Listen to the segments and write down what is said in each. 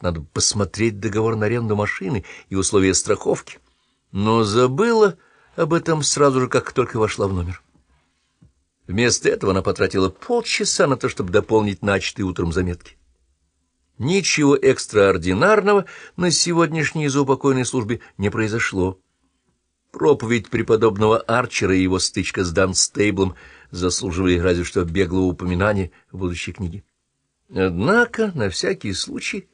надо посмотреть договор на аренду машины и условия страховки, но забыла об этом сразу же, как только вошла в номер. Вместо этого она потратила полчаса на то, чтобы дополнить начатые утром заметки. Ничего экстраординарного на сегодняшней заупокойной службе не произошло. Проповедь преподобного Арчера и его стычка с Дан Стейблом заслуживали разве что беглого упоминания в будущей книге. Однако, на всякий случай,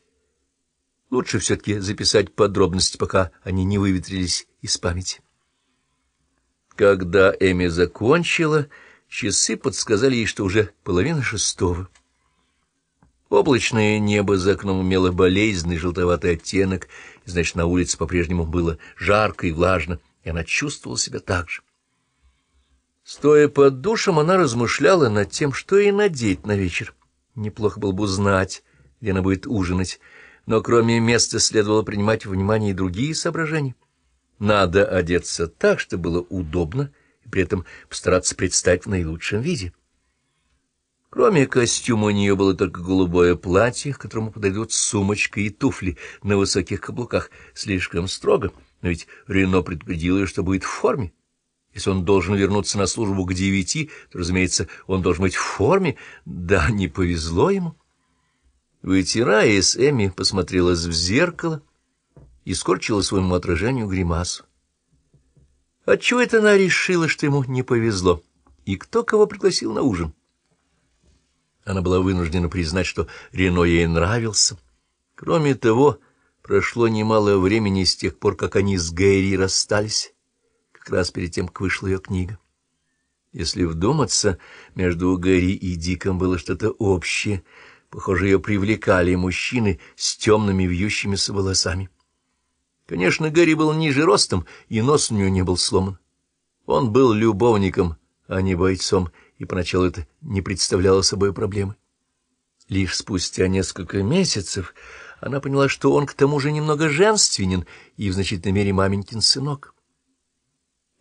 лучше все-таки записать подробности, пока они не выветрились из памяти. Когда Эми закончила, часы подсказали ей, что уже половина шестого. Облачное небо за окном имело болезненный желтоватый оттенок, значит, на улице по-прежнему было жарко и влажно, и она чувствовала себя так же. Стоя под душем, она размышляла над тем, что ей надеть на вечер. Неплохо было бы узнать, где она будет ужинать, но кроме места следовало принимать в внимание и другие соображения. Надо одеться так, чтобы было удобно, и при этом постараться представить в наилучшем виде. Кроме костюма у нее было только голубое платье, к которому подойдут сумочка и туфли на высоких каблуках. Слишком строго, но ведь Рено предупредил ее, что будет в форме. Если он должен вернуться на службу к девяти, то, разумеется, он должен быть в форме. Да, не повезло ему. Вытираясь, Эми посмотрелась в зеркало и скорчила своему отражению гримасу. Отчего это она решила, что ему не повезло? И кто кого пригласил на ужин? Она была вынуждена признать, что Рено ей нравился. Кроме того, прошло немало времени с тех пор, как они с Гэри расстались как раз перед тем, как вышла ее книга. Если вдуматься, между Гэри и Диком было что-то общее. Похоже, ее привлекали мужчины с темными вьющимися волосами. Конечно, Гэри был ниже ростом, и нос у нее не был сломан. Он был любовником, а не бойцом, и поначалу это не представляло собой проблемы. Лишь спустя несколько месяцев она поняла, что он к тому же немного женственен и в значительной мере маменькин сынок.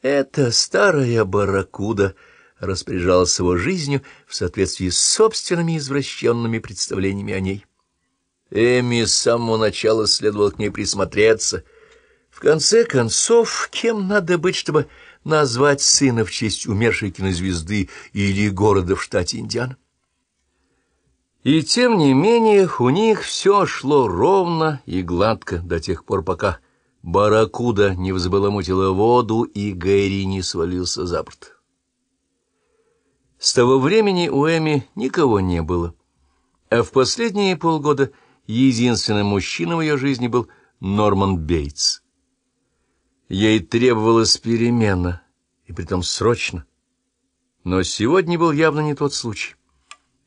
Эта старая барракуда распоряжалась его жизнью в соответствии с собственными извращенными представлениями о ней. Эми с самого начала следовало к ней присмотреться. В конце концов, кем надо быть, чтобы назвать сына в честь умершей кинозвезды или города в штате Индиана? И тем не менее у них все шло ровно и гладко до тех пор, пока Барракуда не взбаламутила воду, и Гэри не свалился за борт. С того времени у Эми никого не было, а в последние полгода единственным мужчиной в ее жизни был Норман Бейтс. Ей требовалась перемена, и притом срочно. Но сегодня был явно не тот случай.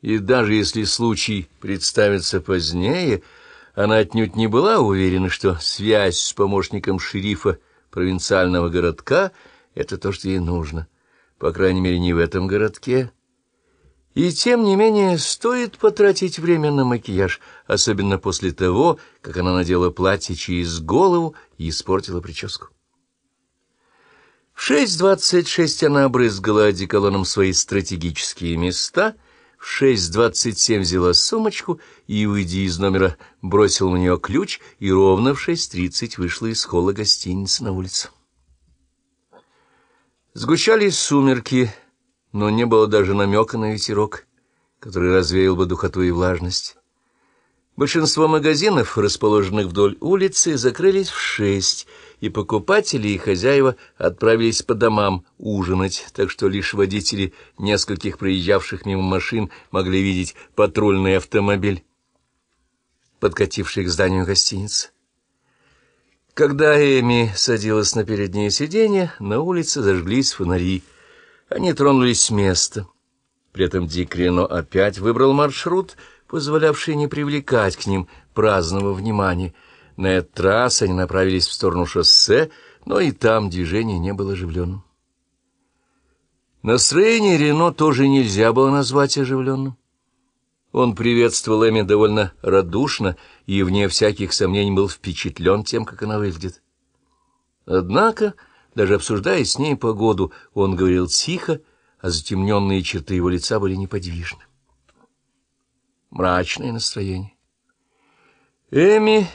И даже если случай представится позднее — она отнюдь не была уверена, что связь с помощником шерифа провинциального городка — это то, что ей нужно. По крайней мере, не в этом городке. И тем не менее стоит потратить время на макияж, особенно после того, как она надела платье через голову и испортила прическу. В шесть двадцать шесть она обрызгала одеколоном свои стратегические места — в шесть двадцать семь взяла сумочку и, уйдя из номера, бросила на нее ключ и ровно в шесть тридцать вышла из холла гостиницы на улицу. Сгущались сумерки, но не было даже намека на ветерок, который развеял бы духоту и влажность. Большинство магазинов, расположенных вдоль улицы, закрылись в шесть, и покупатели и хозяева отправились по домам ужинать, так что лишь водители нескольких проезжавших мимо машин могли видеть патрульный автомобиль, подкативший к зданию гостиницы. Когда Эми садилась на переднее сиденье, на улице зажглись фонари. Они тронулись с места. При этом Дик Рено опять выбрал маршрут, позволявший не привлекать к ним праздного внимания — на этот раз они направились в сторону шоссе, но и там движение не было оживленным. Настроение Рено тоже нельзя было назвать оживленным. Он приветствовал Эми довольно радушно и, вне всяких сомнений, был впечатлен тем, как она выглядит. Однако, даже обсуждая с ней погоду, он говорил тихо, а затемненные черты его лица были неподвижны. Мрачное настроение. Эми